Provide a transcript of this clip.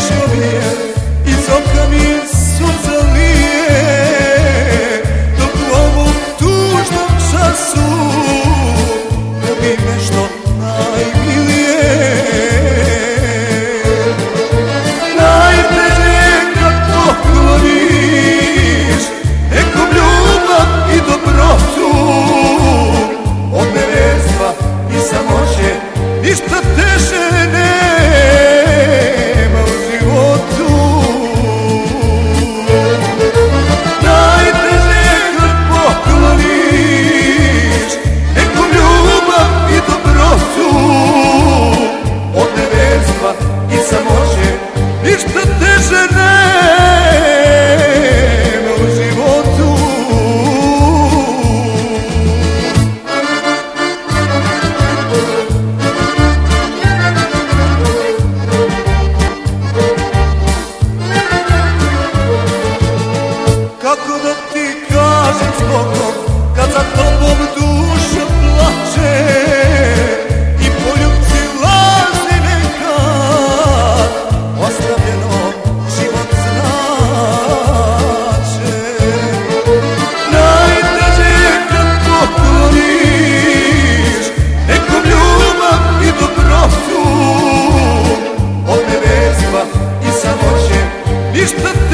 dušo mi je Iz oka mi suza lije. Dok u ovom tužnom času Ljubim nešto Is the